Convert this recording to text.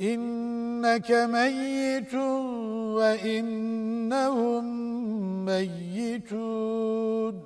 إنك ميت وإنهم ميتون.